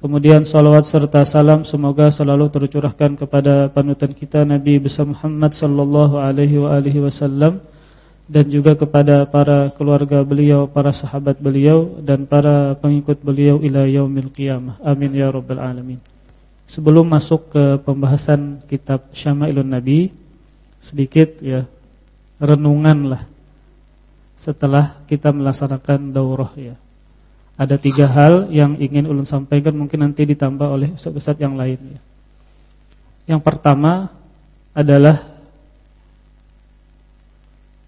Kemudian salawat serta salam semoga selalu tercurahkan kepada panutan kita Nabi besar Muhammad sallallahu alaihi wasallam dan juga kepada para keluarga beliau, para sahabat beliau dan para pengikut beliau ila yaumil qiyamah. Amin ya rabbal alamin. Sebelum masuk ke pembahasan kitab Syama'ilun Nabi, sedikit ya renungan lah setelah kita melaksanakan daurah ya ada tiga hal yang ingin ulun sampaikan mungkin nanti ditambah oleh ustaz-ustaz yang lain ya. Yang pertama adalah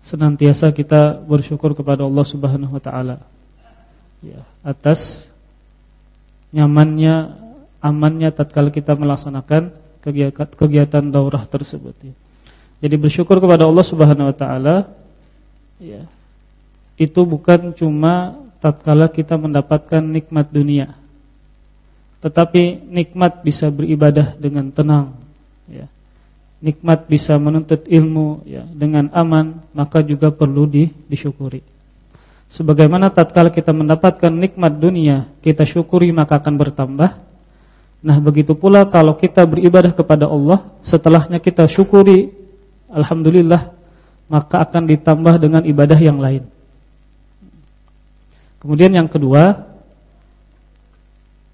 senantiasa kita bersyukur kepada Allah Subhanahu wa taala. Ya, atas nyamannya, amannya tatkala kita melaksanakan kegiatan, kegiatan daurah tersebut ya. Jadi bersyukur kepada Allah Subhanahu wa taala ya. Itu bukan cuma tatkala kita mendapatkan nikmat dunia. Tetapi nikmat bisa beribadah dengan tenang, ya. Nikmat bisa menuntut ilmu ya dengan aman, maka juga perlu di, disyukuri. Sebagaimana tatkala kita mendapatkan nikmat dunia, kita syukuri maka akan bertambah. Nah, begitu pula kalau kita beribadah kepada Allah, setelahnya kita syukuri alhamdulillah, maka akan ditambah dengan ibadah yang lain. Kemudian yang kedua,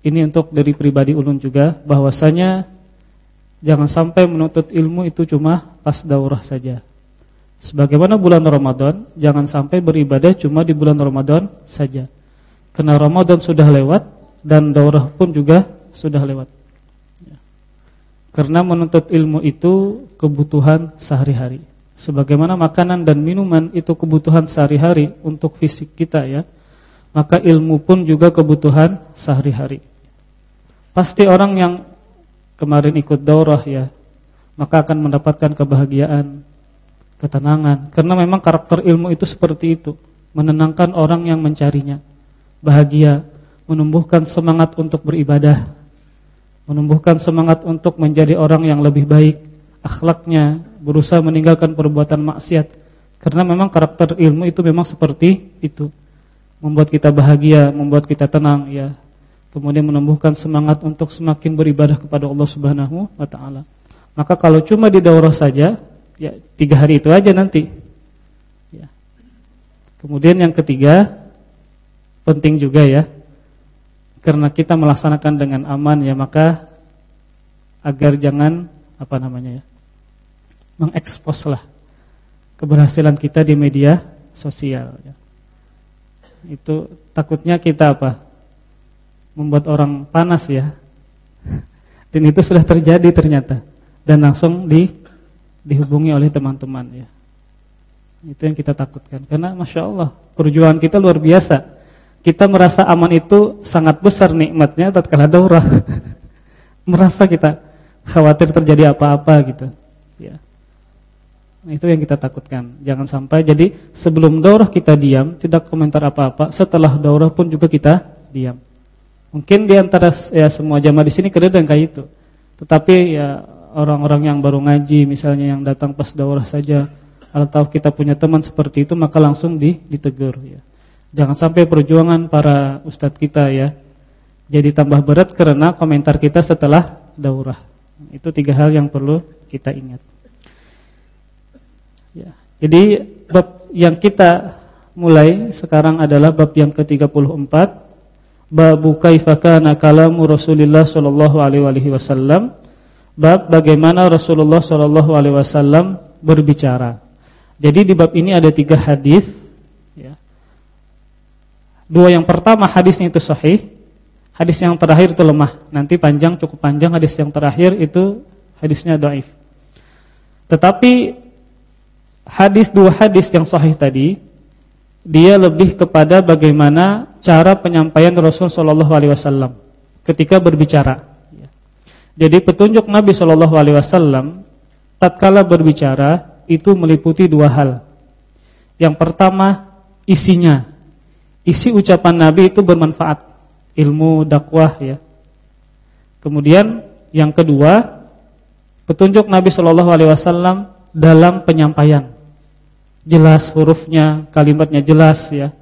ini untuk dari pribadi ulun juga bahwasanya jangan sampai menuntut ilmu itu cuma pas daurah saja. Sebagaimana bulan Ramadan, jangan sampai beribadah cuma di bulan Ramadan saja. Karena Ramadan sudah lewat dan daurah pun juga sudah lewat. Karena menuntut ilmu itu kebutuhan sehari-hari. Sebagaimana makanan dan minuman itu kebutuhan sehari-hari untuk fisik kita ya maka ilmu pun juga kebutuhan sehari-hari. Pasti orang yang kemarin ikut daurah ya, maka akan mendapatkan kebahagiaan, ketenangan. Karena memang karakter ilmu itu seperti itu, menenangkan orang yang mencarinya, bahagia, menumbuhkan semangat untuk beribadah, menumbuhkan semangat untuk menjadi orang yang lebih baik, akhlaknya, berusaha meninggalkan perbuatan maksiat. Karena memang karakter ilmu itu memang seperti itu membuat kita bahagia, membuat kita tenang ya. Kemudian menumbuhkan semangat untuk semakin beribadah kepada Allah Subhanahu wa taala. Maka kalau cuma di daurah saja, ya tiga hari itu aja nanti. Ya. Kemudian yang ketiga penting juga ya. Karena kita melaksanakan dengan aman ya, maka agar jangan apa namanya ya. mengeksposlah keberhasilan kita di media sosial ya itu takutnya kita apa? Membuat orang panas ya. Dan itu sudah terjadi ternyata dan langsung di dihubungi oleh teman-teman ya. Itu yang kita takutkan karena masya Allah perjuangan kita luar biasa. Kita merasa aman itu sangat besar nikmatnya tatkala daurah. merasa kita khawatir terjadi apa-apa gitu. Ya. Nah, itu yang kita takutkan. Jangan sampai jadi sebelum daurah kita diam, tidak komentar apa-apa. Setelah daurah pun juga kita diam. Mungkin di antara ya semua jamaah di sini dan kayak itu. Tetapi ya orang-orang yang baru ngaji misalnya yang datang pas daurah saja atau kita punya teman seperti itu maka langsung di, ditegur ya. Jangan sampai perjuangan para ustadz kita ya jadi tambah berat karena komentar kita setelah daurah. Itu tiga hal yang perlu kita ingat. Ya. Jadi bab yang kita mulai sekarang adalah bab yang ke-34 bab kaifa kana kalamu Rasulullah sallallahu alaihi wasallam bab bagaimana Rasulullah sallallahu alaihi wasallam berbicara. Jadi di bab ini ada tiga hadis ya. Dua yang pertama hadisnya itu sahih, hadis yang terakhir itu lemah. Nanti panjang cukup panjang hadis yang terakhir itu hadisnya dhaif. Tetapi hadis dua hadis yang sahih tadi dia lebih kepada bagaimana cara penyampaian Rasul Shallallahu Alaihi Wasallam ketika berbicara. Jadi petunjuk Nabi Shallallahu Alaihi Wasallam tatkala berbicara itu meliputi dua hal. Yang pertama isinya, isi ucapan Nabi itu bermanfaat, ilmu dakwah ya. Kemudian yang kedua petunjuk Nabi Shallallahu Alaihi Wasallam dalam penyampaian jelas hurufnya, kalimatnya jelas ya.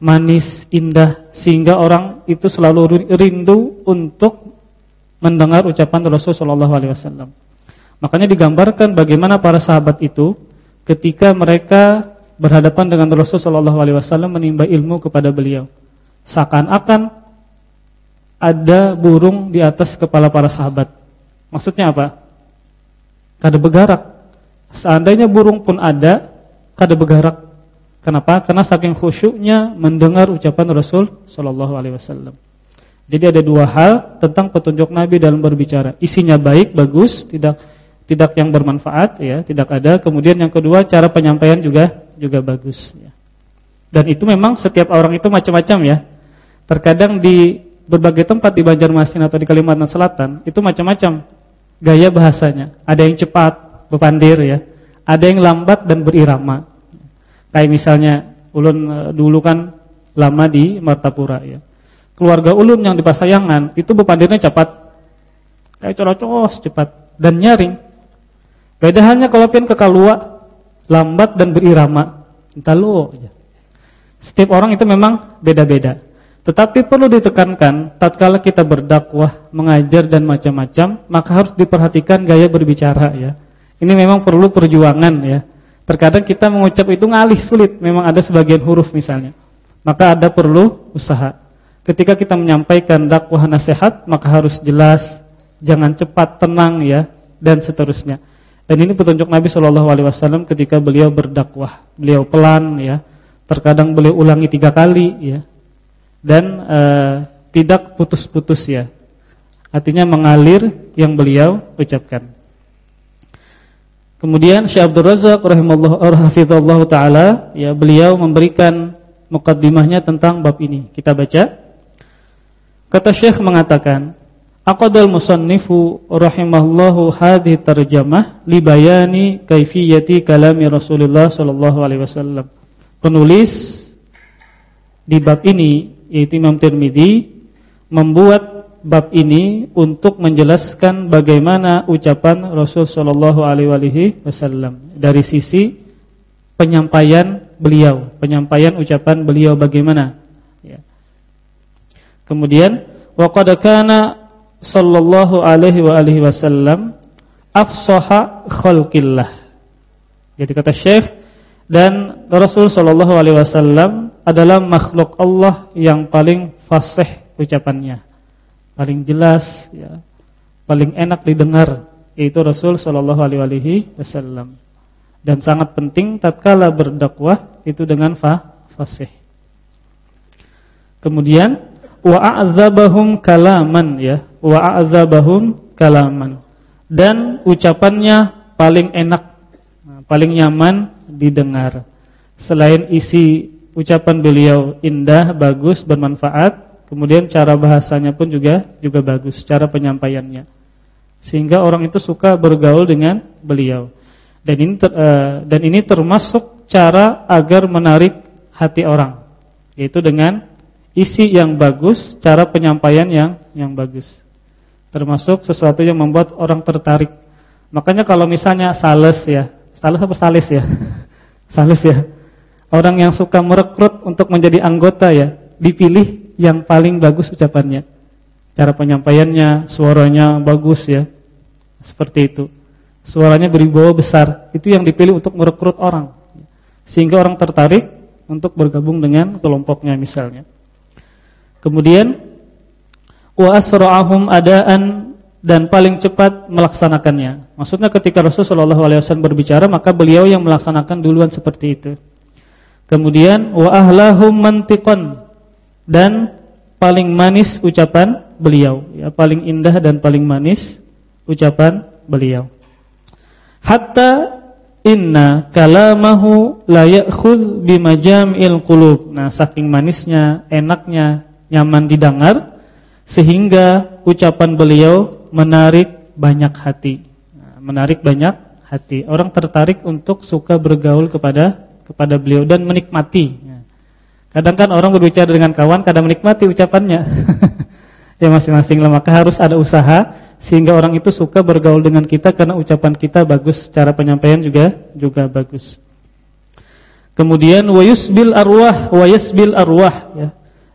manis, indah sehingga orang itu selalu rindu untuk mendengar ucapan Rasulullah SAW. Makanya digambarkan bagaimana para sahabat itu ketika mereka berhadapan dengan Rasulullah SAW menimba ilmu kepada beliau. Seakan-akan ada burung di atas kepala para sahabat. Maksudnya apa? Kada begarak. Seandainya burung pun ada, kada begarak. Kenapa? Karena saking khusyuknya mendengar ucapan Rasul sallallahu alaihi wasallam. Jadi ada dua hal tentang petunjuk Nabi dalam berbicara. Isinya baik, bagus, tidak tidak yang bermanfaat ya, tidak ada. Kemudian yang kedua cara penyampaian juga juga bagus ya. Dan itu memang setiap orang itu macam-macam ya. Terkadang di berbagai tempat di Banjarmasin atau di Kalimantan Selatan itu macam-macam gaya bahasanya. Ada yang cepat, bepandir ya. Ada yang lambat dan berirama. Kayak misalnya ulun eh, dulu kan lama di Martapura ya. Keluarga ulun yang di Pasayangan itu bepandirnya cepat. Kayak corocos cepat dan nyaring. Beda halnya kalau pian ke Kalua lambat dan berirama. Entah lo. Setiap orang itu memang beda-beda. Tetapi perlu ditekankan, tatkala kita berdakwah, mengajar dan macam-macam, maka harus diperhatikan gaya berbicara ya. Ini memang perlu perjuangan ya. Terkadang kita mengucap itu ngalih sulit, memang ada sebagian huruf misalnya. Maka ada perlu usaha. Ketika kita menyampaikan dakwah nasihat, maka harus jelas, jangan cepat, tenang ya, dan seterusnya. Dan ini petunjuk Nabi Shallallahu alaihi wasallam ketika beliau berdakwah. Beliau pelan ya. Terkadang beliau ulangi tiga kali ya dan uh, tidak putus-putus ya. Artinya mengalir yang beliau ucapkan. Kemudian Syekh Abdul Razak rahimahullah taala ya beliau memberikan mukaddimahnya tentang bab ini. Kita baca. Kata Syekh mengatakan, Aqadal musannifu rahimahullahu hadhihi tarjamah li bayani kaifiyati kalami Rasulullah sallallahu alaihi wasallam. Penulis di bab ini yaitu Imam Tirmidzi membuat bab ini untuk menjelaskan bagaimana ucapan Rasul sallallahu alaihi wasallam dari sisi penyampaian beliau, penyampaian ucapan beliau bagaimana ya. Kemudian wa qad kana sallallahu alaihi wasallam afsaha khalqillah. Jadi kata Syekh dan Rasul sallallahu alaihi wasallam adalah makhluk Allah yang paling fasih ucapannya. Paling jelas ya. Paling enak didengar yaitu Rasul sallallahu alaihi wasallam. Dan sangat penting tatkala berdakwah itu dengan fa fasih. Kemudian wa a'zabahum kalaman ya, wa a'zabahum kalaman. Dan ucapannya paling enak, paling nyaman didengar. Selain isi ucapan beliau indah, bagus, bermanfaat, kemudian cara bahasanya pun juga juga bagus, cara penyampaiannya. Sehingga orang itu suka bergaul dengan beliau. Dan ini ter, uh, dan ini termasuk cara agar menarik hati orang, yaitu dengan isi yang bagus, cara penyampaian yang yang bagus. Termasuk sesuatu yang membuat orang tertarik. Makanya kalau misalnya sales ya, sales apa salis ya? sales ya Orang yang suka merekrut untuk menjadi anggota ya, dipilih yang paling bagus ucapannya. Cara penyampaiannya, suaranya bagus ya. Seperti itu. Suaranya beribawa besar, itu yang dipilih untuk merekrut orang. Sehingga orang tertarik untuk bergabung dengan kelompoknya misalnya. Kemudian wa asra'ahum adaan dan paling cepat melaksanakannya. Maksudnya ketika Rasulullah SAW berbicara maka beliau yang melaksanakan duluan seperti itu. Kemudian wa ahlahum mantiqan dan paling manis ucapan beliau, ya paling indah dan paling manis ucapan beliau. Hatta inna kalamahu la ya'khudh bimajam'il qulub. Nah, saking manisnya, enaknya, nyaman didengar sehingga ucapan beliau menarik banyak hati. Nah, menarik banyak hati. Orang tertarik untuk suka bergaul kepada kepada beliau dan menikmati. Kadang kan orang berbicara dengan kawan kadang menikmati ucapannya. ya masing-masing lah maka harus ada usaha sehingga orang itu suka bergaul dengan kita karena ucapan kita bagus, cara penyampaian juga juga bagus. Kemudian wayusbil arwah wayasbil arwah ya.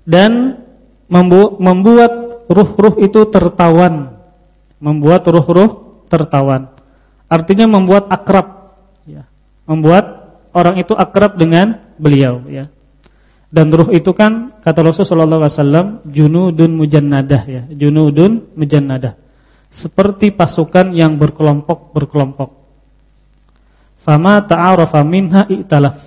Dan membu membuat ruh-ruh itu tertawan. Membuat ruh-ruh tertawan. Artinya membuat akrab ya. Membuat orang itu akrab dengan beliau ya. Dan ruh itu kan kata Rasulullah sallallahu alaihi wasallam junudun mujannadah ya, junudun mujannadah. Seperti pasukan yang berkelompok-berkelompok. Fama ta'arafa minha i'talaf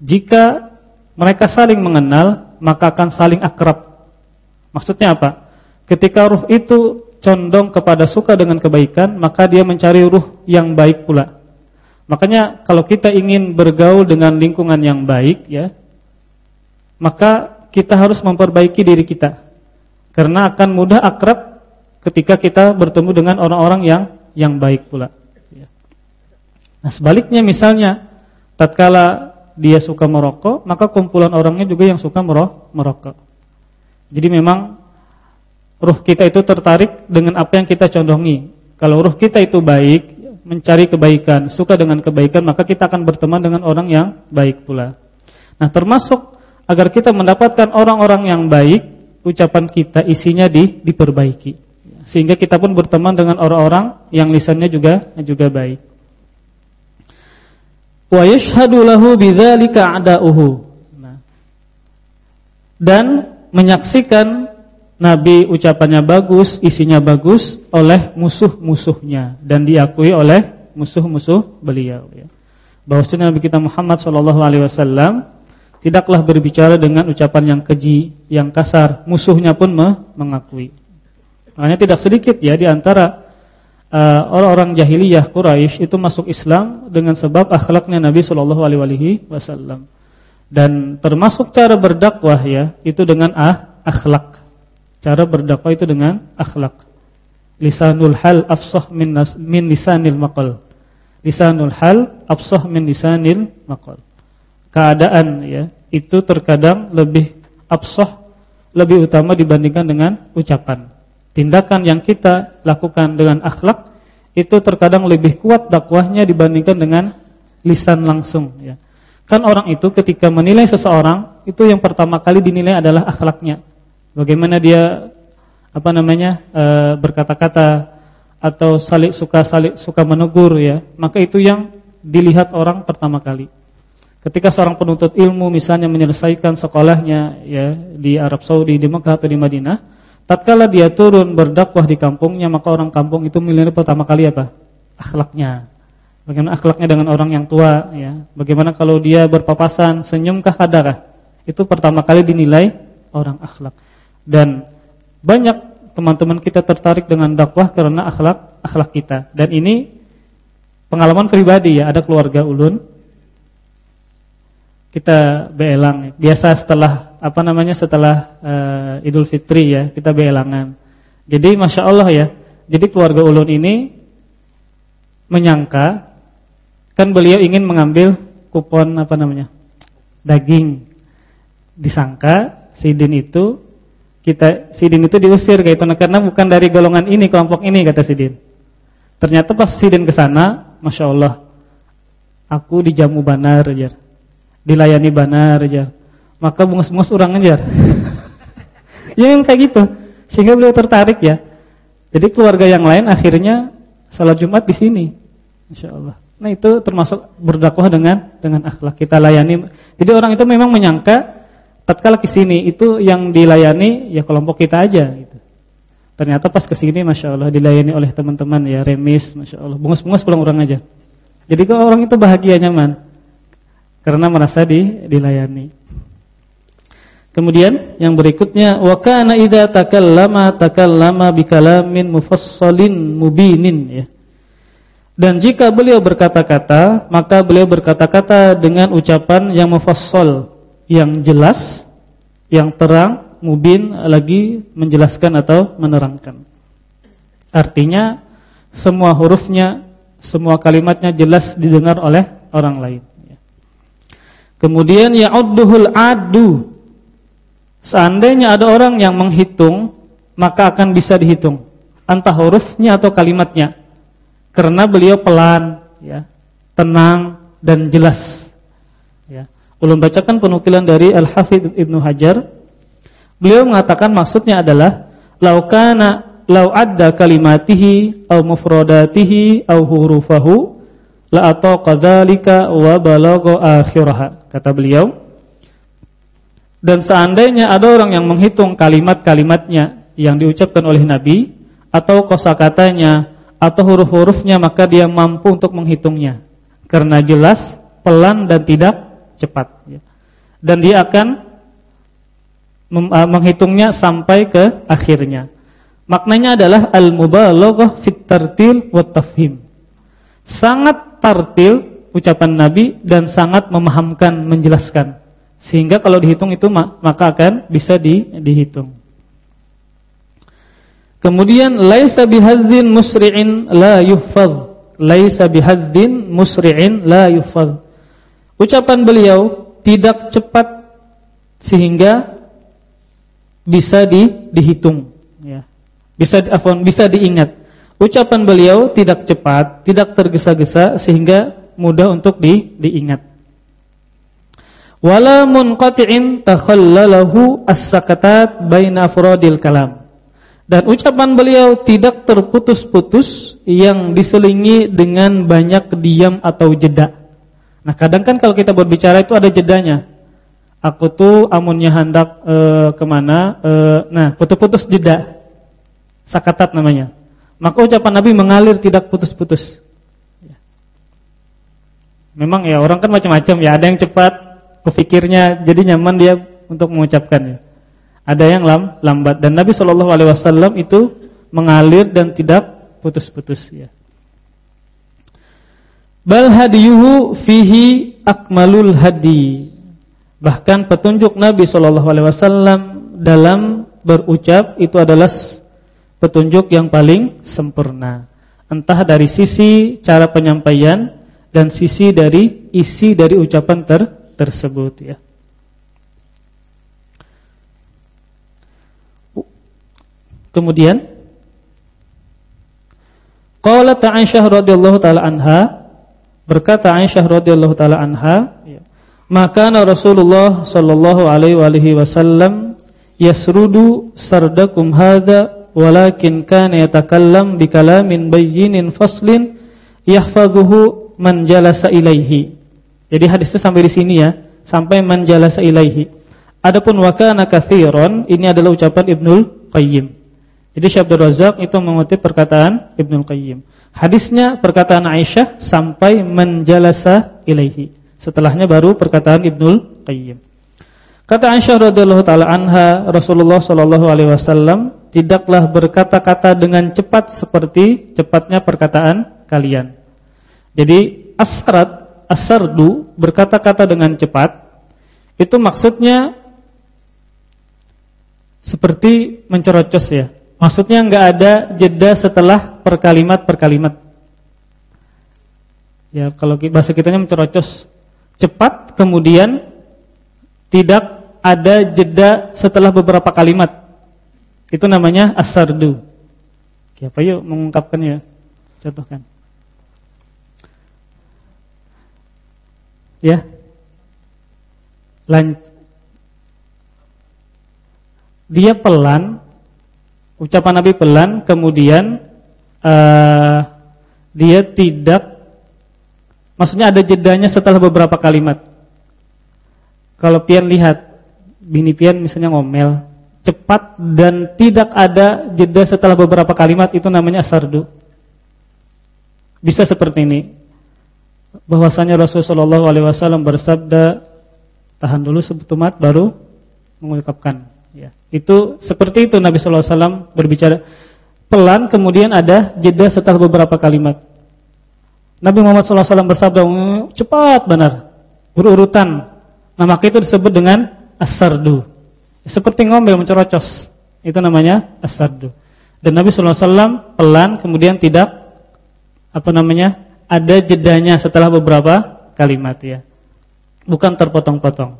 jika mereka saling mengenal, maka akan saling akrab. Maksudnya apa? Ketika ruh itu condong kepada suka dengan kebaikan, maka dia mencari ruh yang baik pula. Makanya kalau kita ingin bergaul dengan lingkungan yang baik ya, maka kita harus memperbaiki diri kita. Karena akan mudah akrab ketika kita bertemu dengan orang-orang yang yang baik pula. Ya. Nah sebaliknya misalnya, tatkala dia suka merokok, maka kumpulan orangnya juga yang suka merokok. Jadi memang ruh kita itu tertarik dengan apa yang kita condongi. Kalau ruh kita itu baik, mencari kebaikan, suka dengan kebaikan, maka kita akan berteman dengan orang yang baik pula. Nah, termasuk agar kita mendapatkan orang-orang yang baik, ucapan kita isinya di, diperbaiki. Sehingga kita pun berteman dengan orang-orang yang lisannya juga juga baik wa yashhadu lahu bidzalika a'da'uhu. Nah. Dan menyaksikan Nabi ucapannya bagus, isinya bagus oleh musuh-musuhnya dan diakui oleh musuh-musuh beliau ya. Bahwasanya Nabi kita Muhammad wasallam tidaklah berbicara dengan ucapan yang keji, yang kasar, musuhnya pun mengakui. Makanya tidak sedikit ya di antara uh, orang-orang jahiliyah Quraisy itu masuk Islam dengan sebab akhlaknya Nabi Shallallahu alaihi wasallam. Dan termasuk cara berdakwah ya, itu dengan ah, akhlak. Cara berdakwah itu dengan akhlak. Lisanul hal afsah min, min lisanil maqal. Lisanul hal afsah min lisanil maqal. Keadaan ya, itu terkadang lebih afsah, lebih utama dibandingkan dengan ucapan tindakan yang kita lakukan dengan akhlak itu terkadang lebih kuat dakwahnya dibandingkan dengan lisan langsung ya. Kan orang itu ketika menilai seseorang itu yang pertama kali dinilai adalah akhlaknya. Bagaimana dia apa namanya e, berkata-kata atau salik suka salik suka menegur ya, maka itu yang dilihat orang pertama kali. Ketika seorang penuntut ilmu misalnya menyelesaikan sekolahnya ya di Arab Saudi, di Mekah atau di Madinah, tatkala dia turun berdakwah di kampungnya maka orang kampung itu menilai pertama kali apa? akhlaknya. Bagaimana akhlaknya dengan orang yang tua ya. Bagaimana kalau dia berpapasan, senyumkah adakah? Itu pertama kali dinilai orang akhlak. Dan banyak teman-teman kita tertarik dengan dakwah karena akhlak akhlak kita. Dan ini pengalaman pribadi ya, ada keluarga ulun kita beelang. Biasa setelah apa namanya setelah uh, Idul Fitri ya kita beelangan. Jadi masya Allah ya. Jadi keluarga ulun ini menyangka kan beliau ingin mengambil kupon apa namanya daging. Disangka Sidin itu kita Sidin itu diusir kayak itu karena bukan dari golongan ini kelompok ini kata Sidin. Ternyata pas Sidin ke sana, masya Allah, aku dijamu banar aja dilayani benar aja. Maka bungus-bungus orang aja. ya yang kayak gitu. Sehingga beliau tertarik ya. Jadi keluarga yang lain akhirnya salat Jumat di sini. Insyaallah. Nah, itu termasuk berdakwah dengan dengan akhlak kita layani. Jadi orang itu memang menyangka tatkala ke sini itu yang dilayani ya kelompok kita aja gitu. Ternyata pas ke sini Masya Allah dilayani oleh teman-teman ya remis Masya Allah. Bungus-bungus pulang orang aja. Jadi kalau orang itu bahagia nyaman karena merasa di, dilayani. Kemudian yang berikutnya wa kana idza takallama takallama bikalamin mufassalin mubinin ya. Dan jika beliau berkata-kata, maka beliau berkata-kata dengan ucapan yang mufassal, yang jelas, yang terang, mubin lagi menjelaskan atau menerangkan. Artinya semua hurufnya, semua kalimatnya jelas didengar oleh orang lain. Kemudian ya'udduhul adu. Seandainya ada orang yang menghitung, maka akan bisa dihitung entah hurufnya atau kalimatnya. Karena beliau pelan, ya, tenang dan jelas. Ya. Ulun bacakan penukilan dari Al-Hafidh Ibnu Hajar. Beliau mengatakan maksudnya adalah laukana lau adda kalimatihi au mufradatihi au hurufahu la ataqa wa balagha akhiraha. Kata beliau, dan seandainya ada orang yang menghitung kalimat-kalimatnya yang diucapkan oleh Nabi atau kosakatanya atau huruf-hurufnya maka dia mampu untuk menghitungnya karena jelas, pelan dan tidak cepat. Dan dia akan menghitungnya sampai ke akhirnya. Maknanya adalah al-mubalaghah fit tartil wa tafhim. Sangat tartil ucapan Nabi dan sangat memahamkan, menjelaskan. Sehingga kalau dihitung itu maka akan bisa di, dihitung. Kemudian laisa bihadzin musri'in la yuhfaz. Laisa bihadzin musri'in la yuhfaz. Ucapan beliau tidak cepat sehingga bisa di, dihitung ya. Bisa afwan, bisa diingat. Ucapan beliau tidak cepat, tidak tergesa-gesa sehingga mudah untuk di, diingat. Wala munqati'in takhallalahu as-sakatat baina afradil kalam. Dan ucapan beliau tidak terputus-putus yang diselingi dengan banyak diam atau jeda. Nah kadang kan kalau kita berbicara itu ada jedanya. Aku tuh amunnya hendak e, ke mana, e, nah putus-putus jeda. Sakatat namanya. Maka ucapan Nabi mengalir tidak putus-putus. Ya. Memang ya orang kan macam-macam ya. Ada yang cepat, kepikirnya jadi nyaman dia untuk mengucapkannya ada yang lam, lambat dan Nabi Shallallahu alaihi wasallam itu mengalir dan tidak putus-putus ya. Bal hadiyuhu fihi akmalul hadi. Bahkan petunjuk Nabi Shallallahu alaihi wasallam dalam berucap itu adalah petunjuk yang paling sempurna. Entah dari sisi cara penyampaian dan sisi dari isi dari ucapan ter tersebut ya. Kemudian qalat Aisyah radhiyallahu taala anha berkata Aisyah radhiyallahu taala anha ya, maka Rasulullah sallallahu alaihi wasallam yasrudu sardakum hadza walakin kana yatakallam bikalamin bayyinin faslin yahfazuhu man jalasa ilaihi. Jadi hadisnya sampai di sini ya, sampai man jalasa ilaihi. Adapun wa kana katsiran ini adalah ucapan Ibnul Qayyim. Jadi Syekh Abdul Razak itu mengutip perkataan Ibnu Qayyim. Hadisnya perkataan Aisyah sampai menjalasa ilaihi. Setelahnya baru perkataan Ibnu Qayyim. Kata Aisyah radhiyallahu taala anha, Rasulullah sallallahu alaihi wasallam tidaklah berkata-kata dengan cepat seperti cepatnya perkataan kalian. Jadi asrat, asardu berkata-kata dengan cepat itu maksudnya seperti mencerocos ya. Maksudnya nggak ada jeda setelah per kalimat per kalimat. Ya, kalau bahasa kitanya mencerocos cepat kemudian tidak ada jeda setelah beberapa kalimat. Itu namanya asardu. Oke, apa yuk mengungkapkannya? Contohkan. Ya. Lan dia pelan ucapan Nabi pelan kemudian uh, dia tidak maksudnya ada jedanya setelah beberapa kalimat. Kalau pian lihat bini pian misalnya ngomel cepat dan tidak ada jeda setelah beberapa kalimat itu namanya asardu. Bisa seperti ini. Bahwasanya Rasulullah SAW bersabda tahan dulu sebentar baru mengungkapkan Ya, itu seperti itu Nabi wasallam berbicara pelan kemudian ada jeda setelah beberapa kalimat. Nabi Muhammad wasallam bersabda cepat benar, berurutan. Nah, maka itu disebut dengan asardu. Seperti ngomel mencerocos. Itu namanya asardu. Dan Nabi sallallahu alaihi wasallam pelan kemudian tidak apa namanya? ada jedanya setelah beberapa kalimat ya. Bukan terpotong-potong.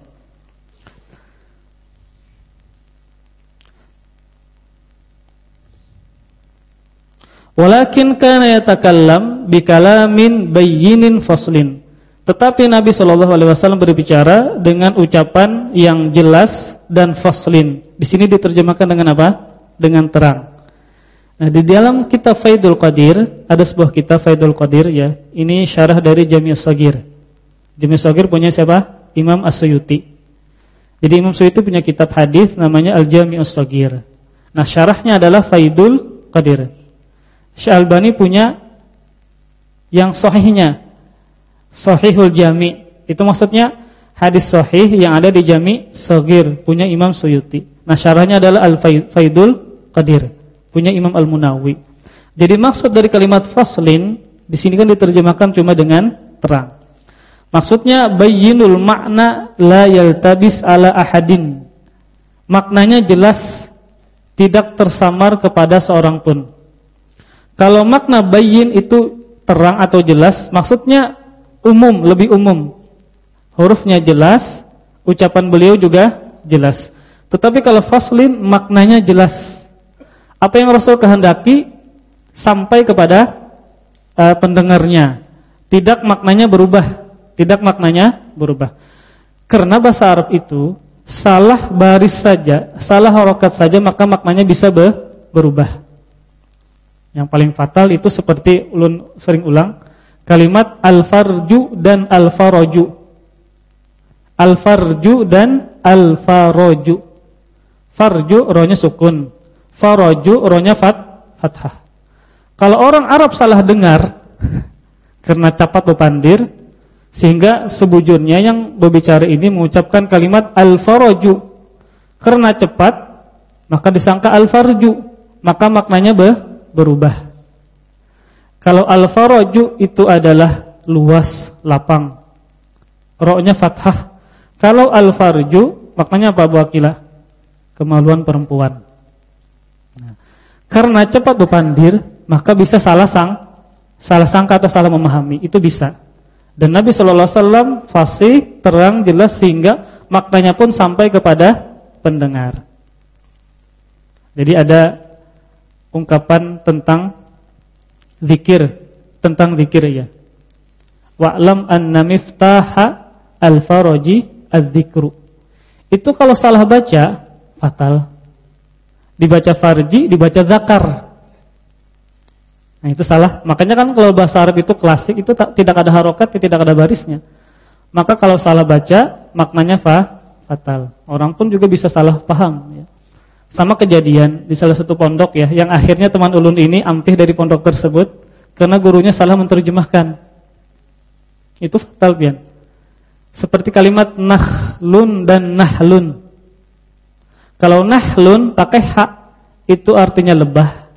Walakin kana yatakallam bikalamin bayyinin faslin. Tetapi Nabi Shallallahu alaihi wasallam berbicara dengan ucapan yang jelas dan faslin. Di sini diterjemahkan dengan apa? Dengan terang. Nah, di dalam kitab Faidul Qadir ada sebuah kitab Faidul Qadir ya. Ini syarah dari Jami' Sagir. Jami' Sagir punya siapa? Imam As-Suyuti. Jadi Imam Suyuti punya kitab hadis namanya Al-Jami' Sagir. Nah, syarahnya adalah Faidul Qadir. Syalbani punya yang sahihnya Sahihul Jami. Itu maksudnya hadis sahih yang ada di Jami' Sagir punya Imam Suyuti. Nah, syarahnya adalah Al-Faidul Qadir punya Imam Al-Munawi. Jadi maksud dari kalimat faslin di sini kan diterjemahkan cuma dengan terang. Maksudnya bayyinul makna la yaltabis ala ahadin. Maknanya jelas tidak tersamar kepada seorang pun. Kalau makna bayyin itu terang atau jelas, maksudnya umum, lebih umum. Hurufnya jelas, ucapan beliau juga jelas. Tetapi kalau faslin maknanya jelas apa yang Rasul kehendaki sampai kepada uh, pendengarnya. Tidak maknanya berubah, tidak maknanya berubah. Karena bahasa Arab itu salah baris saja, salah harokat saja maka maknanya bisa be berubah. Yang paling fatal itu seperti ulun sering ulang kalimat al-farju dan al-faraju. Al-farju dan al-faraju. Farju rohnya sukun, faraju rohnya fat fathah. Kalau orang Arab salah dengar karena capat atau pandir sehingga sebujurnya yang berbicara ini mengucapkan kalimat al-faraju karena cepat maka disangka al-farju maka maknanya be berubah. Kalau al-faraju itu adalah luas, lapang. Roknya fathah. Kalau al-farju maknanya apa Bu Akila? Kemaluan perempuan. Karena cepat berpandir, maka bisa salah sang, salah sangka atau salah memahami. Itu bisa. Dan Nabi Shallallahu Alaihi Wasallam fasih, terang, jelas sehingga maknanya pun sampai kepada pendengar. Jadi ada ungkapan tentang zikir, tentang zikir ya. Wa'lam anna miftaha al-faraji az-zikru. Itu kalau salah baca fatal dibaca farji, dibaca zakar. Nah itu salah. Makanya kan kalau bahasa Arab itu klasik itu tidak ada harokat, tidak ada barisnya. Maka kalau salah baca maknanya fa, fatal. Orang pun juga bisa salah paham. Ya. Sama kejadian di salah satu pondok ya, yang akhirnya teman ulun ini ampih dari pondok tersebut karena gurunya salah menerjemahkan. Itu fatal pian. Seperti kalimat nahlun dan nahlun. Kalau nahlun pakai hak itu artinya lebah.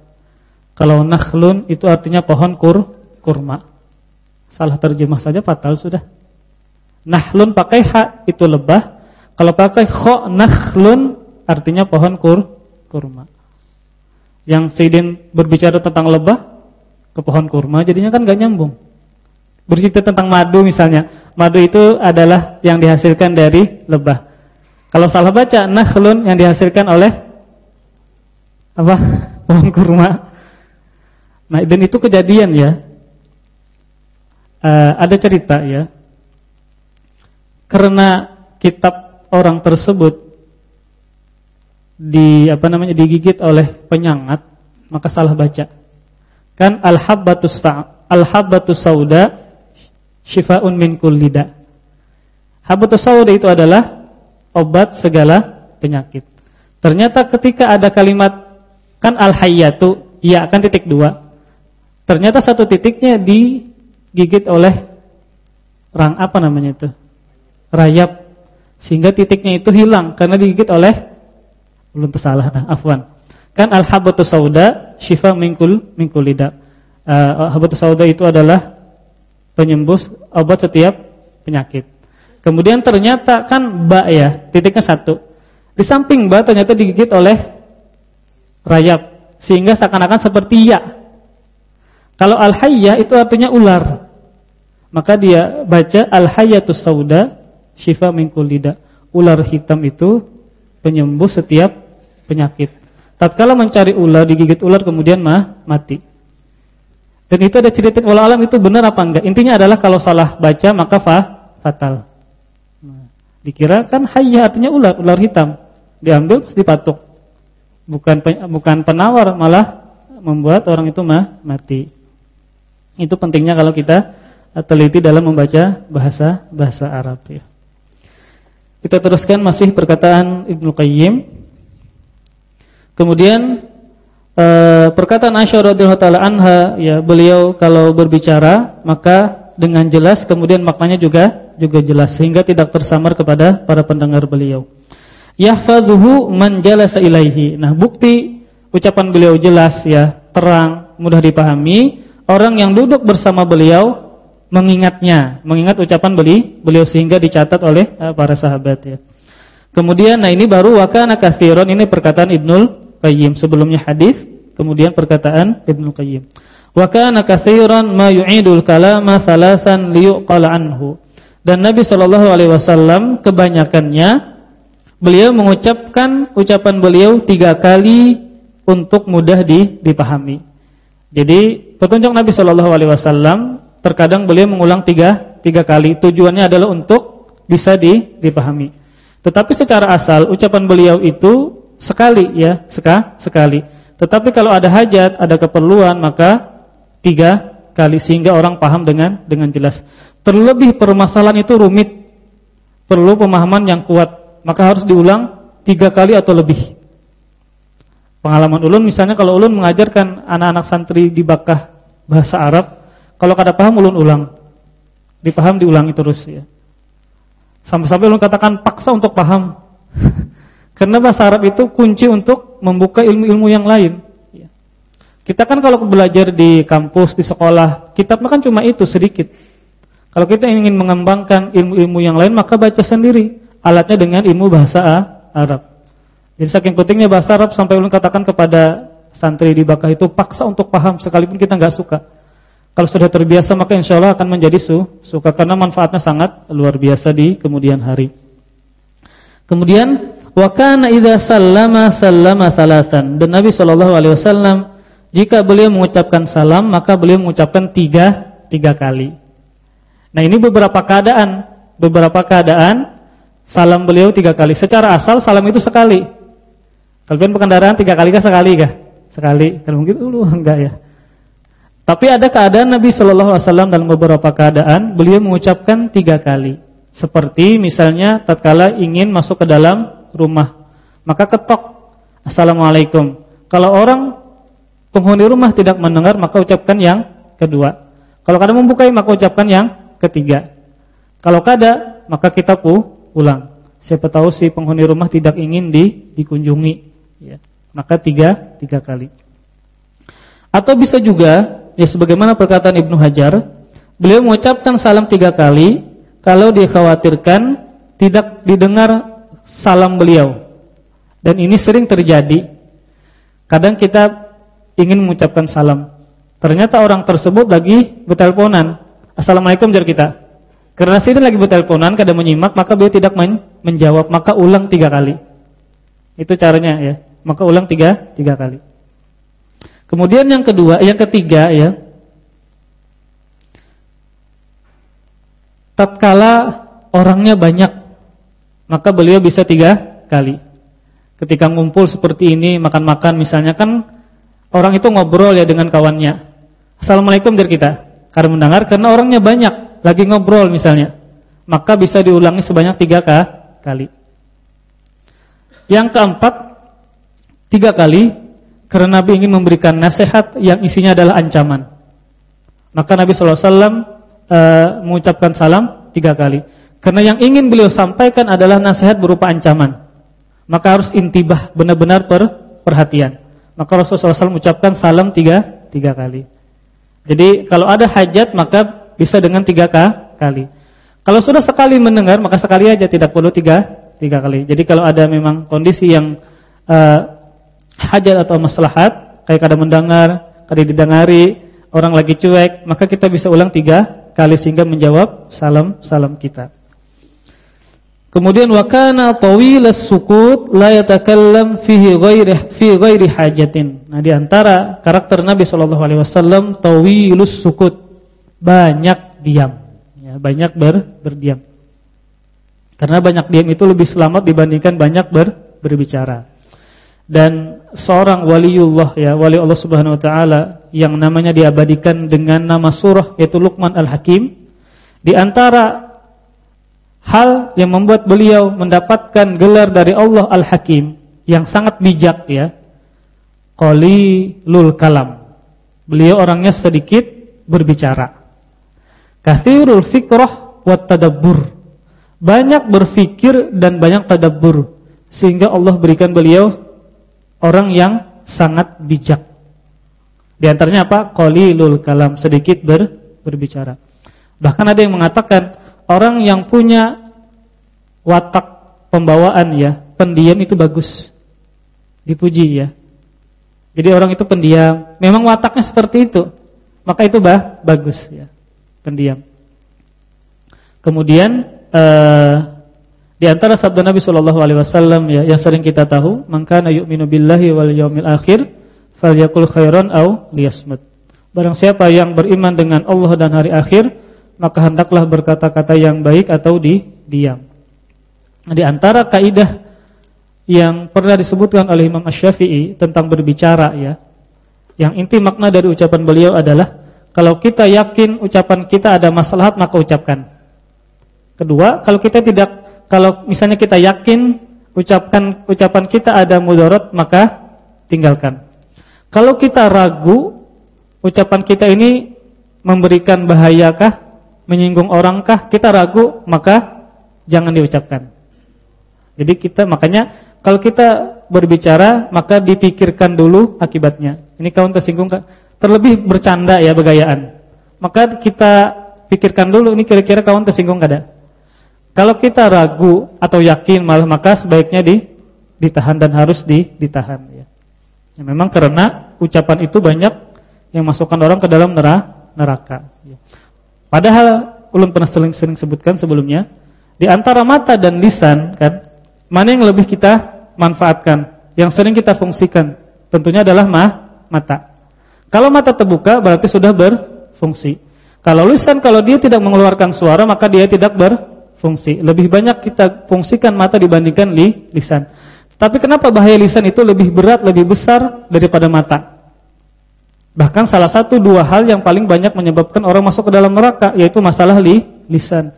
Kalau nakhlun itu artinya pohon kur kurma. Salah terjemah saja fatal sudah. Nahlun pakai hak itu lebah. Kalau pakai kho nakhlun artinya pohon kur kurma. Yang Sayyidin berbicara tentang lebah ke pohon kurma jadinya kan gak nyambung. Bercerita tentang madu misalnya. Madu itu adalah yang dihasilkan dari lebah. Kalau salah baca nakhlun yang dihasilkan oleh apa? pohon kurma. Nah, dan itu kejadian ya. Uh, ada cerita ya. Karena kitab orang tersebut di apa namanya digigit oleh penyangat, maka salah baca. Kan al-habbatus al-habbatus sauda syifaun min kulli da. Habbatus sauda itu adalah obat segala penyakit. Ternyata ketika ada kalimat kan al-hayyatu, ya kan titik dua. Ternyata satu titiknya digigit oleh rang apa namanya itu? Rayap. Sehingga titiknya itu hilang karena digigit oleh belum tersalah nah, afwan. Kan al-habatu sauda syifa mingkul mingkulida. Uh, habatu sauda itu adalah penyembuh obat setiap penyakit. Kemudian ternyata kan ba ya, titiknya satu. Di samping ba ternyata digigit oleh rayap sehingga seakan-akan seperti ya. Kalau al-hayyah itu artinya ular. Maka dia baca al-hayyatus sauda syifa min kulida. Ular hitam itu penyembuh setiap penyakit. Tatkala mencari ular digigit ular kemudian mah mati. Dan itu ada cerita wala alam itu benar apa enggak? Intinya adalah kalau salah baca maka fa, fatal. Nah, dikira kan hayya artinya ular, ular hitam. Diambil terus dipatuk. Bukan bukan penawar malah membuat orang itu mah mati. Itu pentingnya kalau kita teliti dalam membaca bahasa bahasa Arab ya. Kita teruskan masih perkataan Ibnu Qayyim. Kemudian uh, perkataan Aisyah radhiyallahu taala anha ya, beliau kalau berbicara maka dengan jelas kemudian maknanya juga juga jelas sehingga tidak tersamar kepada para pendengar beliau. Yahfazuhu man jalasa ilaihi. Nah, bukti ucapan beliau jelas ya, terang, mudah dipahami, orang yang duduk bersama beliau mengingatnya, mengingat ucapan beli beliau sehingga dicatat oleh uh, para sahabat ya. Kemudian nah ini baru wakana katsiran ini perkataan Ibnul Qayyim sebelumnya hadis, kemudian perkataan Ibnul Qayyim. Wakana katsiran ma yu'idul kalama salasan liyuqala anhu. Dan Nabi sallallahu alaihi wasallam kebanyakannya beliau mengucapkan ucapan beliau tiga kali untuk mudah dipahami. Jadi petunjuk Nabi sallallahu alaihi wasallam terkadang beliau mengulang tiga, tiga kali. Tujuannya adalah untuk bisa di, dipahami. Tetapi secara asal ucapan beliau itu sekali ya, seka, sekali. Tetapi kalau ada hajat, ada keperluan maka tiga kali sehingga orang paham dengan dengan jelas. Terlebih permasalahan itu rumit, perlu pemahaman yang kuat, maka harus diulang tiga kali atau lebih. Pengalaman ulun misalnya kalau ulun mengajarkan anak-anak santri di Bakah bahasa Arab, kalau kada paham ulun ulang. Dipaham diulangi terus ya. Sampai-sampai ulun katakan paksa untuk paham. Karena bahasa Arab itu kunci untuk membuka ilmu-ilmu yang lain. Ya. Kita kan kalau belajar di kampus, di sekolah, kitab kan cuma itu sedikit. Kalau kita ingin mengembangkan ilmu-ilmu yang lain, maka baca sendiri. Alatnya dengan ilmu bahasa Arab. Jadi saking pentingnya bahasa Arab sampai ulun katakan kepada santri di Bakah itu paksa untuk paham sekalipun kita nggak suka. Kalau sudah terbiasa maka insya Allah akan menjadi su, suka karena manfaatnya sangat luar biasa di kemudian hari. Kemudian wa kana idza sallama thalathan. Dan Nabi sallallahu alaihi wasallam jika beliau mengucapkan salam maka beliau mengucapkan tiga tiga kali. Nah, ini beberapa keadaan, beberapa keadaan salam beliau tiga kali. Secara asal salam itu sekali. Kalian berkendaraan tiga kali kah sekali kah? Sekali. Kalau mungkin dulu enggak ya. Tapi ada keadaan Nabi Shallallahu Alaihi Wasallam dalam beberapa keadaan beliau mengucapkan tiga kali. Seperti misalnya tatkala ingin masuk ke dalam rumah, maka ketok Assalamualaikum. Kalau orang penghuni rumah tidak mendengar, maka ucapkan yang kedua. Kalau kada membukai, maka ucapkan yang ketiga. Kalau kada, maka kita pu ulang. Siapa tahu si penghuni rumah tidak ingin di, dikunjungi, ya. maka tiga tiga kali. Atau bisa juga ya sebagaimana perkataan Ibnu Hajar, beliau mengucapkan salam tiga kali kalau dikhawatirkan tidak didengar salam beliau. Dan ini sering terjadi. Kadang kita ingin mengucapkan salam. Ternyata orang tersebut lagi berteleponan. Assalamualaikum jar kita. Karena sini lagi berteleponan, kadang menyimak, maka beliau tidak men menjawab, maka ulang tiga kali. Itu caranya ya. Maka ulang tiga tiga kali. Kemudian yang kedua, yang ketiga ya. Tatkala orangnya banyak, maka beliau bisa tiga kali. Ketika ngumpul seperti ini, makan-makan misalnya kan orang itu ngobrol ya dengan kawannya. Assalamualaikum dari kita. Karena mendengar karena orangnya banyak, lagi ngobrol misalnya. Maka bisa diulangi sebanyak tiga kali. Yang keempat, tiga kali karena Nabi ingin memberikan nasihat yang isinya adalah ancaman. Maka Nabi SAW uh, eh, mengucapkan salam tiga kali. Karena yang ingin beliau sampaikan adalah nasihat berupa ancaman. Maka harus intibah, benar-benar per, perhatian. Maka Rasulullah SAW mengucapkan salam tiga, tiga kali. Jadi kalau ada hajat maka bisa dengan tiga kali. Kalau sudah sekali mendengar maka sekali aja tidak perlu tiga, tiga kali. Jadi kalau ada memang kondisi yang uh, hajat atau maslahat, kayak kada mendengar, kada didengari, orang lagi cuek, maka kita bisa ulang tiga kali sehingga menjawab salam-salam kita. Kemudian wa kana tawilas sukut la yatakallam fihi ghairi fi ghairi hajatin. Nah, di antara karakter Nabi sallallahu alaihi wasallam tawilus sukut, banyak diam. Ya, banyak ber, berdiam. Karena banyak diam itu lebih selamat dibandingkan banyak ber, berbicara. Dan seorang waliullah ya, wali Allah Subhanahu wa taala yang namanya diabadikan dengan nama surah yaitu Luqman Al-Hakim, di antara hal yang membuat beliau mendapatkan gelar dari Allah Al-Hakim yang sangat bijak ya. Qalilul kalam. Beliau orangnya sedikit berbicara. Kathirul fikrah wa tadabbur. Banyak berfikir dan banyak tadabbur sehingga Allah berikan beliau orang yang sangat bijak. Di antaranya apa? Qalilul kalam, sedikit ber, berbicara. Bahkan ada yang mengatakan orang yang punya watak pembawaan ya, pendiam itu bagus. Dipuji ya. Jadi orang itu pendiam, memang wataknya seperti itu. Maka itu bah bagus ya, pendiam. Kemudian eh, di antara sabda Nabi Shallallahu alaihi wasallam ya yang sering kita tahu, "Man kana yu'minu billahi wal yawmil akhir falyakul khairan aw liyasmut." Barang siapa yang beriman dengan Allah dan hari akhir, maka hendaklah berkata-kata yang baik atau di diam. Di antara kaidah yang pernah disebutkan oleh Imam Asy-Syafi'i tentang berbicara ya. Yang inti makna dari ucapan beliau adalah kalau kita yakin ucapan kita ada maslahat maka ucapkan. Kedua, kalau kita tidak kalau misalnya kita yakin ucapkan ucapan kita ada mudarat maka tinggalkan. Kalau kita ragu ucapan kita ini memberikan bahayakah menyinggung orangkah kita ragu maka jangan diucapkan. Jadi kita makanya kalau kita berbicara maka dipikirkan dulu akibatnya. Ini kawan tersinggung terlebih bercanda ya begayaan. Maka kita pikirkan dulu ini kira-kira kawan tersinggung ada. Kalau kita ragu atau yakin malah maka sebaiknya di ditahan dan harus di ditahan ya. ya memang karena ucapan itu banyak yang masukkan orang ke dalam neraka. Padahal ulun pernah sering-sering sebutkan sebelumnya, di antara mata dan lisan kan, mana yang lebih kita manfaatkan? Yang sering kita fungsikan tentunya adalah mah, mata. Kalau mata terbuka berarti sudah berfungsi. Kalau lisan kalau dia tidak mengeluarkan suara maka dia tidak berfungsi. Lebih banyak kita fungsikan mata dibandingkan li, lisan. Tapi kenapa bahaya lisan itu lebih berat, lebih besar daripada mata? Bahkan salah satu dua hal yang paling banyak menyebabkan orang masuk ke dalam neraka yaitu masalah li, lisan.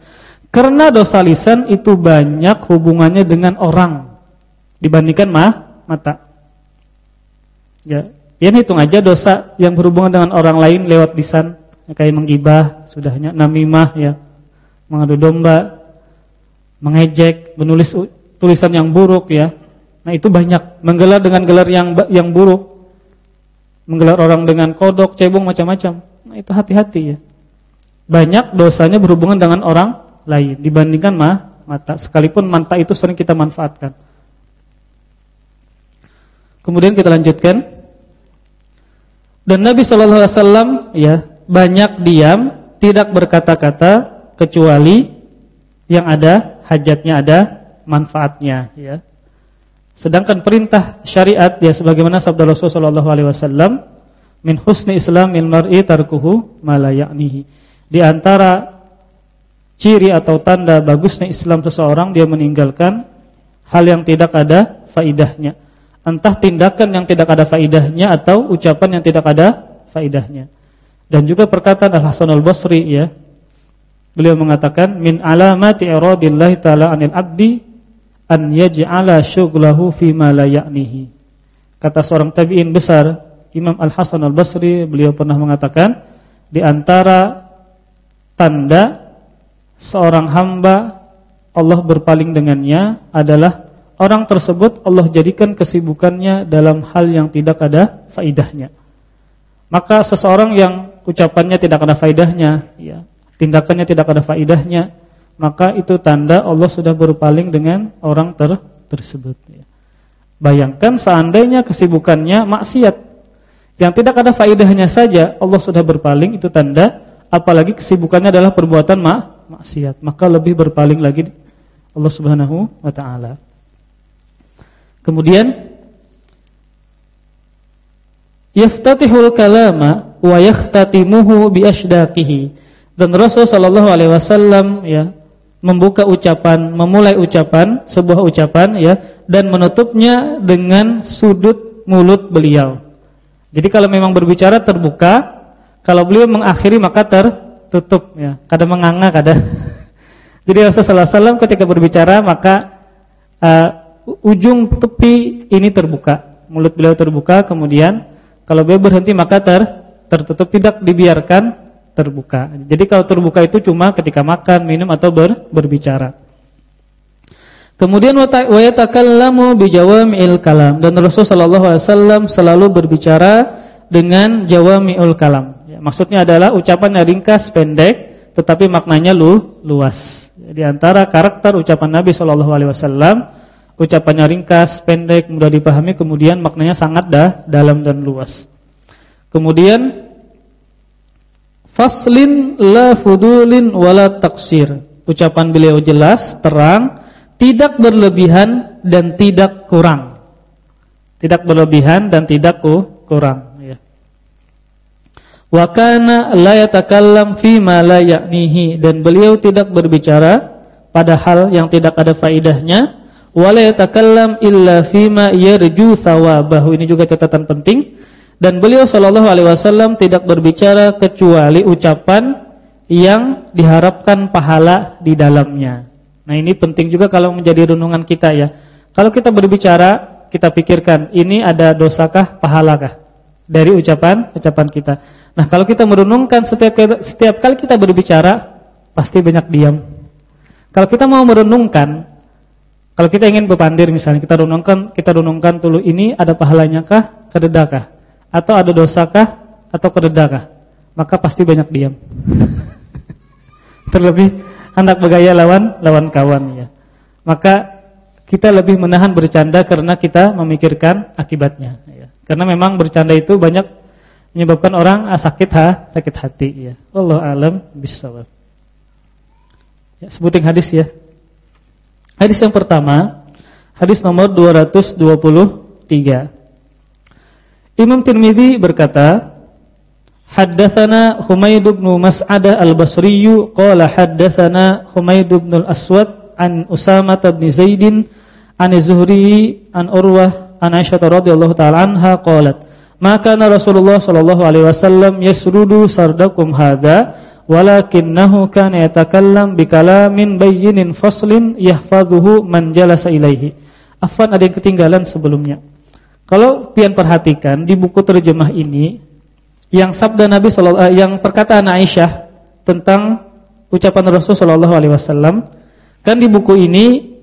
Karena dosa lisan itu banyak hubungannya dengan orang dibandingkan mah, mata. Ya, ya hitung aja dosa yang berhubungan dengan orang lain lewat lisan, kayak menggibah, sudahnya namimah ya, mengadu domba, mengejek, menulis tulisan yang buruk ya. Nah, itu banyak menggelar dengan gelar yang yang buruk menggelar orang dengan kodok, cebong macam-macam. Nah, itu hati-hati ya. Banyak dosanya berhubungan dengan orang lain dibandingkan mah mata. Sekalipun mata itu sering kita manfaatkan. Kemudian kita lanjutkan. Dan Nabi Shallallahu alaihi wasallam ya, banyak diam, tidak berkata-kata kecuali yang ada hajatnya ada manfaatnya ya. Sedangkan perintah syariat dia sebagaimana sabda Rasulullah wasallam, min husni islamil mar'i tarkuhu ma la ya'nihi. Di antara ciri atau tanda bagusnya Islam seseorang dia meninggalkan hal yang tidak ada faidahnya. Entah tindakan yang tidak ada faidahnya atau ucapan yang tidak ada faidahnya. Dan juga perkataan Al-Hasan Al-Basri ya. Beliau mengatakan min alamati iradillahi taala 'anil 'abdi an yaj'ala syughlahu fi ma la ya'nihi. Kata seorang tabi'in besar, Imam Al-Hasan Al-Basri, beliau pernah mengatakan di antara tanda seorang hamba Allah berpaling dengannya adalah orang tersebut Allah jadikan kesibukannya dalam hal yang tidak ada faidahnya. Maka seseorang yang ucapannya tidak ada faidahnya, ya, tindakannya tidak ada faidahnya, maka itu tanda Allah sudah berpaling dengan orang ter tersebut. Ya. Bayangkan seandainya kesibukannya maksiat yang tidak ada faedahnya saja Allah sudah berpaling itu tanda apalagi kesibukannya adalah perbuatan mak maksiat maka lebih berpaling lagi Allah Subhanahu wa taala. Kemudian yaftatihul kalama wa yakhtatimuhu bi asdaqihi. Dan Rasul sallallahu alaihi wasallam ya membuka ucapan, memulai ucapan, sebuah ucapan ya dan menutupnya dengan sudut mulut beliau. Jadi kalau memang berbicara terbuka, kalau beliau mengakhiri maka tertutup ya. Kadang menganga, kadang. Jadi Rasulullah SAW ketika berbicara maka uh, ujung tepi ini terbuka, mulut beliau terbuka, kemudian kalau beliau berhenti maka ter tertutup, tidak dibiarkan terbuka. Jadi kalau terbuka itu cuma ketika makan, minum atau ber, berbicara. Kemudian wa yatakallamu bi jawami'il kalam dan Rasulullah sallallahu alaihi wasallam selalu berbicara dengan jawami'ul kalam. Ya, maksudnya adalah ucapan yang ringkas, pendek tetapi maknanya lu, luas. Di antara karakter ucapan Nabi sallallahu alaihi wasallam, ucapannya ringkas, pendek, mudah dipahami kemudian maknanya sangat dah, dalam dan luas. Kemudian Faslin la fudulin wala taksir. Ucapan beliau jelas, terang, tidak berlebihan dan tidak kurang. Tidak berlebihan dan tidak kurang, ya. Wa kana la yatakallam fi la ya'nihi dan beliau tidak berbicara pada hal yang tidak ada faidahnya wa la yatakallam illa fi ma yarju thawabahu. Ini juga catatan penting dan beliau Shallallahu alaihi wasallam tidak berbicara kecuali ucapan yang diharapkan pahala di dalamnya. Nah, ini penting juga kalau menjadi renungan kita ya. Kalau kita berbicara, kita pikirkan ini ada dosakah, pahalakah dari ucapan ucapan kita. Nah, kalau kita merenungkan setiap setiap kali kita berbicara, pasti banyak diam. Kalau kita mau merenungkan, kalau kita ingin berpandir misalnya, kita renungkan, kita renungkan dulu ini ada pahalanya kah, kededakah? Atau ada dosakah atau kededakah? Maka pasti banyak diam. Terlebih anak bergaya lawan lawan kawan ya. Maka kita lebih menahan bercanda karena kita memikirkan akibatnya ya. Karena memang bercanda itu banyak menyebabkan orang ah, sakit ha, sakit hati ya. Allah alam bisawab. Ya, sebutin hadis ya. Hadis yang pertama, hadis nomor 223. Imam Tirmizi berkata, Haddatsana Humaid bin Mas'adah Al-Basri qala haddatsana Humaid bin Al-Aswad an Usamah bin Zaid an Zuhri an Urwah an Aisyah radhiyallahu ta'ala anha qalat ma kana Rasulullah sallallahu alaihi wasallam yasrudu sardakum hadza walakinnahu kana yatakallam bikalamin bayyinin faslin yahfazuhu man jalasa ilaihi afwan ada yang ketinggalan sebelumnya kalau pian perhatikan di buku terjemah ini yang sabda Nabi sallallahu eh, yang perkataan Aisyah tentang ucapan Rasul sallallahu alaihi wasallam kan di buku ini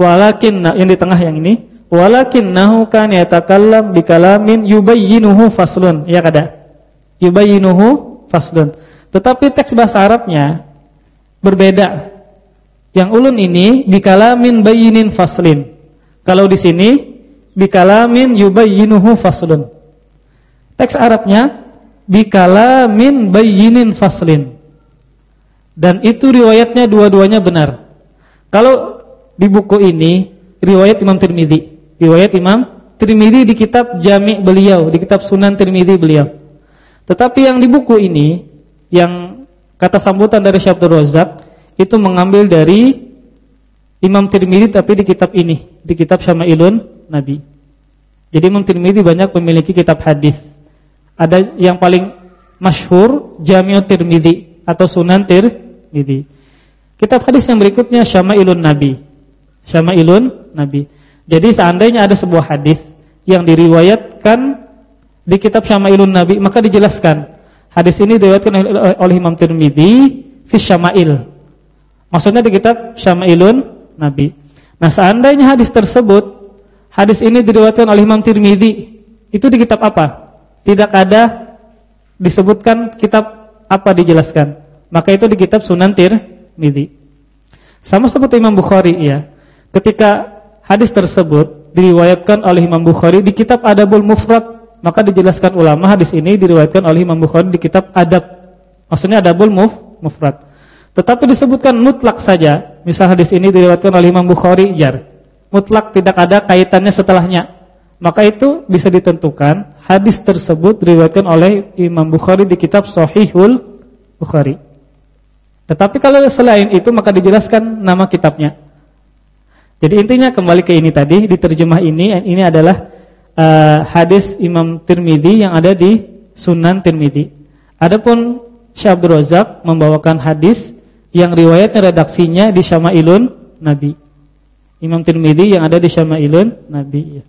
walakin yang di tengah yang ini walakinnahu kan yatakallam bikalamin yubayyinuhu faslun. Ya kada? Yubayyinuhu faslun. Tetapi teks bahasa Arabnya berbeda. Yang ulun ini bikalamin bayyinin faslin. Kalau di sini bikalamin yubayyinuhu faslun. Teks Arabnya bikalamin bayyinin faslin. Dan itu riwayatnya dua-duanya benar. Kalau di buku ini riwayat Imam Tirmizi, riwayat Imam Tirmizi di kitab Jami' beliau, di kitab Sunan Tirmizi beliau. Tetapi yang di buku ini yang kata sambutan dari Syabdur Razak itu mengambil dari Imam Tirmizi tapi di kitab ini, di kitab Syama'ilun Nabi. Jadi Imam Tirmidzi banyak memiliki kitab hadis. Ada yang paling masyhur Jami'ut Tirmidzi atau Sunan Tirmidzi. Kitab hadis yang berikutnya Syama'ilun Nabi. Syama'ilun Nabi. Jadi seandainya ada sebuah hadis yang diriwayatkan di kitab Syama'ilun Nabi, maka dijelaskan hadis ini diriwayatkan oleh Imam Tirmidzi fi Syama'il. Maksudnya di kitab Syama'ilun Nabi. Nah, seandainya hadis tersebut Hadis ini diriwayatkan oleh Imam Tirmizi. Itu di kitab apa? Tidak ada disebutkan kitab apa dijelaskan. Maka itu di kitab Sunan Tirmizi. Sama seperti Imam Bukhari ya. Ketika hadis tersebut diriwayatkan oleh Imam Bukhari di kitab Adabul Mufrad, maka dijelaskan ulama hadis ini diriwayatkan oleh Imam Bukhari di kitab Adab. Maksudnya Adabul Muf Mufrad. Tetapi disebutkan mutlak saja. Misal hadis ini diriwayatkan oleh Imam Bukhari jar. Mutlak tidak ada kaitannya setelahnya. Maka itu bisa ditentukan hadis tersebut diriwayatkan oleh Imam Bukhari di kitab Sahihul Bukhari. Tetapi kalau selain itu maka dijelaskan nama kitabnya. Jadi intinya kembali ke ini tadi di terjemah ini ini adalah uh, hadis Imam Tirmidzi yang ada di Sunan Tirmidzi. Adapun Syabdur Razak membawakan hadis yang riwayatnya redaksinya di Syama'ilun Nabi. Imam Tirmidzi yang ada di Syama'ilun Nabi.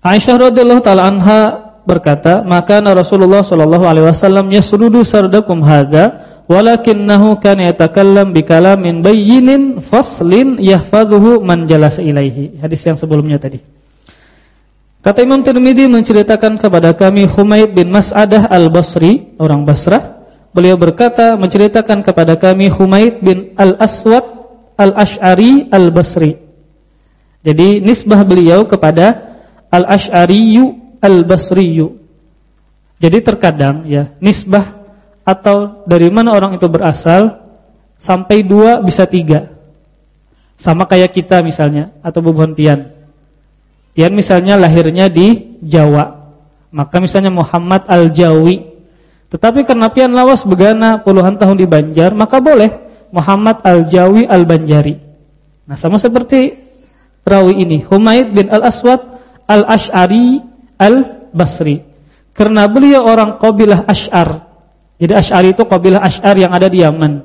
Aisyah radhiyallahu taala anha berkata, "Maka Rasulullah sallallahu alaihi wasallam yasrudu sardakum hadza, walakinnahu kana yatakallam bikalamin bayyinin faslin yahfazuhu man jalasa ilaihi." Hadis yang sebelumnya tadi. Kata Imam Tirmidzi menceritakan kepada kami Humaid bin Mas'adah Al-Basri, orang Basrah. Beliau berkata menceritakan kepada kami Humaid bin Al-Aswad Al-Ash'ari Al-Basri. Jadi nisbah beliau kepada Al-Ash'ariyu Al-Basriyu. Jadi terkadang ya nisbah atau dari mana orang itu berasal sampai dua bisa tiga. Sama kayak kita misalnya atau bubuhan pian yang misalnya lahirnya di Jawa. Maka misalnya Muhammad Al-Jawi. Tetapi karena pian lawas begana puluhan tahun di Banjar, maka boleh Muhammad Al-Jawi Al-Banjari. Nah, sama seperti rawi ini, Humaid bin Al-Aswad Al-Ash'ari Al-Basri. Karena beliau orang kabilah Ash'ar. Jadi Ash'ari itu kabilah Ash'ar yang ada di Yaman.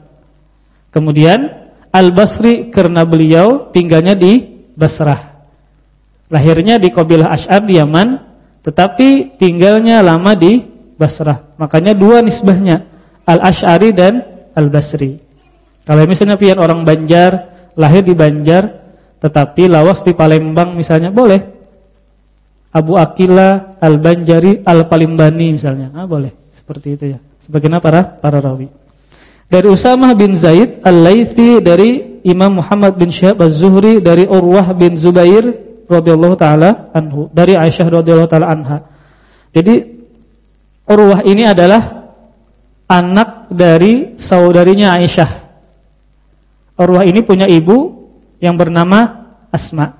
Kemudian Al-Basri karena beliau tinggalnya di Basrah. Lahirnya di kabilah Ash'ar di Yaman, tetapi tinggalnya lama di Basrah. Makanya dua nisbahnya, Al-Ash'ari dan Al-Basri. Kalau misalnya pian orang Banjar, lahir di Banjar, tetapi lawas di Palembang misalnya boleh. Abu Akila Al-Banjari Al-Palimbani misalnya. Ah, boleh. Seperti itu ya. Sebagaimana para para rawi. Dari Usamah bin Zaid Al-Laythi dari Imam Muhammad bin Syahab Az-Zuhri dari Urwah bin Zubair radhiyallahu taala anhu dari Aisyah radhiyallahu taala anha. Jadi Urwah ini adalah anak dari saudarinya Aisyah. Urwah ini punya ibu yang bernama Asma.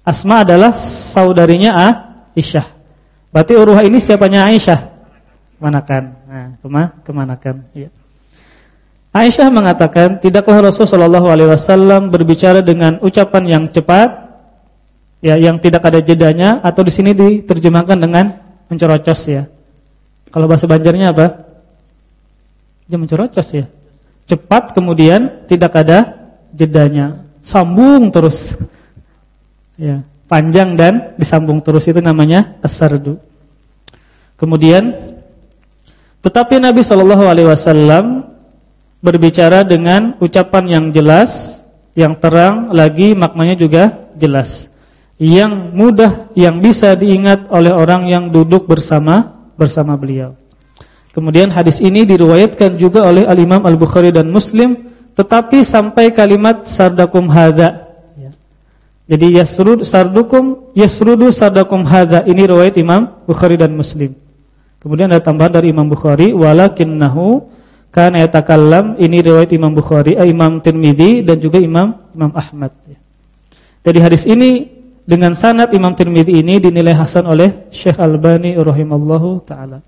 Asma adalah saudarinya Aisyah. Berarti Urwah ini siapanya Aisyah? Kemanakan? Nah, ke mana? Kemanakan? Ya. Aisyah mengatakan, tidaklah Rasulullah SAW berbicara dengan ucapan yang cepat ya yang tidak ada jedanya atau di sini diterjemahkan dengan mencerocos ya. Kalau bahasa Banjarnya apa? Dia mencerocos ya. Cepat kemudian tidak ada jedanya. Sambung terus. Ya, panjang dan disambung terus itu namanya as-sardu. Kemudian tetapi Nabi Shallallahu alaihi wasallam berbicara dengan ucapan yang jelas, yang terang lagi maknanya juga jelas yang mudah yang bisa diingat oleh orang yang duduk bersama bersama beliau. Kemudian hadis ini diriwayatkan juga oleh Al-Imam Al-Bukhari dan Muslim tetapi sampai kalimat sardakum hadza. Ya. Jadi yasrud sardukum yasrudu sardakum hadza ini riwayat Imam Bukhari dan Muslim. Kemudian ada tambahan dari Imam Bukhari walakinnahu kana yatakallam ini riwayat Imam Bukhari, eh, Imam Tirmizi dan juga Imam Imam Ahmad. Ya. Jadi hadis ini dengan sanad Imam Tirmidzi ini dinilai hasan oleh Syekh Albani rahimallahu taala.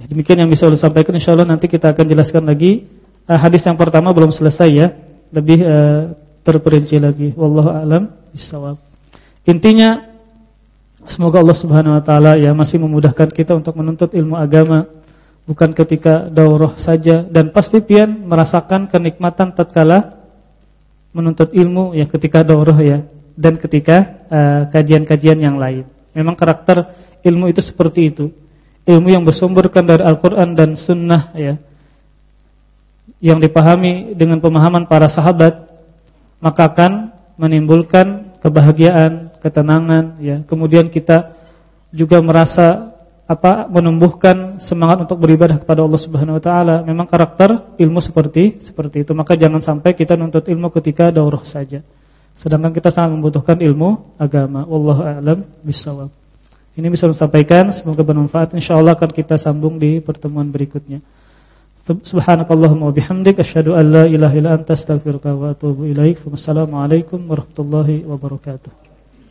Ya, demikian yang bisa saya sampaikan insyaallah nanti kita akan jelaskan lagi uh, hadis yang pertama belum selesai ya, lebih uh, terperinci lagi. Wallahu a'lam bishawab. Intinya semoga Allah Subhanahu wa taala ya masih memudahkan kita untuk menuntut ilmu agama bukan ketika daurah saja dan pasti pian merasakan kenikmatan tatkala menuntut ilmu ya ketika daurah ya dan ketika eh, kajian-kajian uh, yang lain. Memang karakter ilmu itu seperti itu. Ilmu yang bersumberkan dari Al-Qur'an dan sunnah ya. Yang dipahami dengan pemahaman para sahabat maka akan menimbulkan kebahagiaan, ketenangan ya. Kemudian kita juga merasa apa menumbuhkan semangat untuk beribadah kepada Allah Subhanahu wa taala. Memang karakter ilmu seperti seperti itu. Maka jangan sampai kita nuntut ilmu ketika daurah saja. Sedangkan kita sangat membutuhkan ilmu agama. Wallahu a'lam bishawab. Ini bisa sampaikan, semoga bermanfaat. Insyaallah akan kita sambung di pertemuan berikutnya. Subhanakallahumma wa bihamdik asyhadu an la ilaha illa anta astaghfiruka wa atubu ilaik. Wassalamualaikum warahmatullahi wabarakatuh.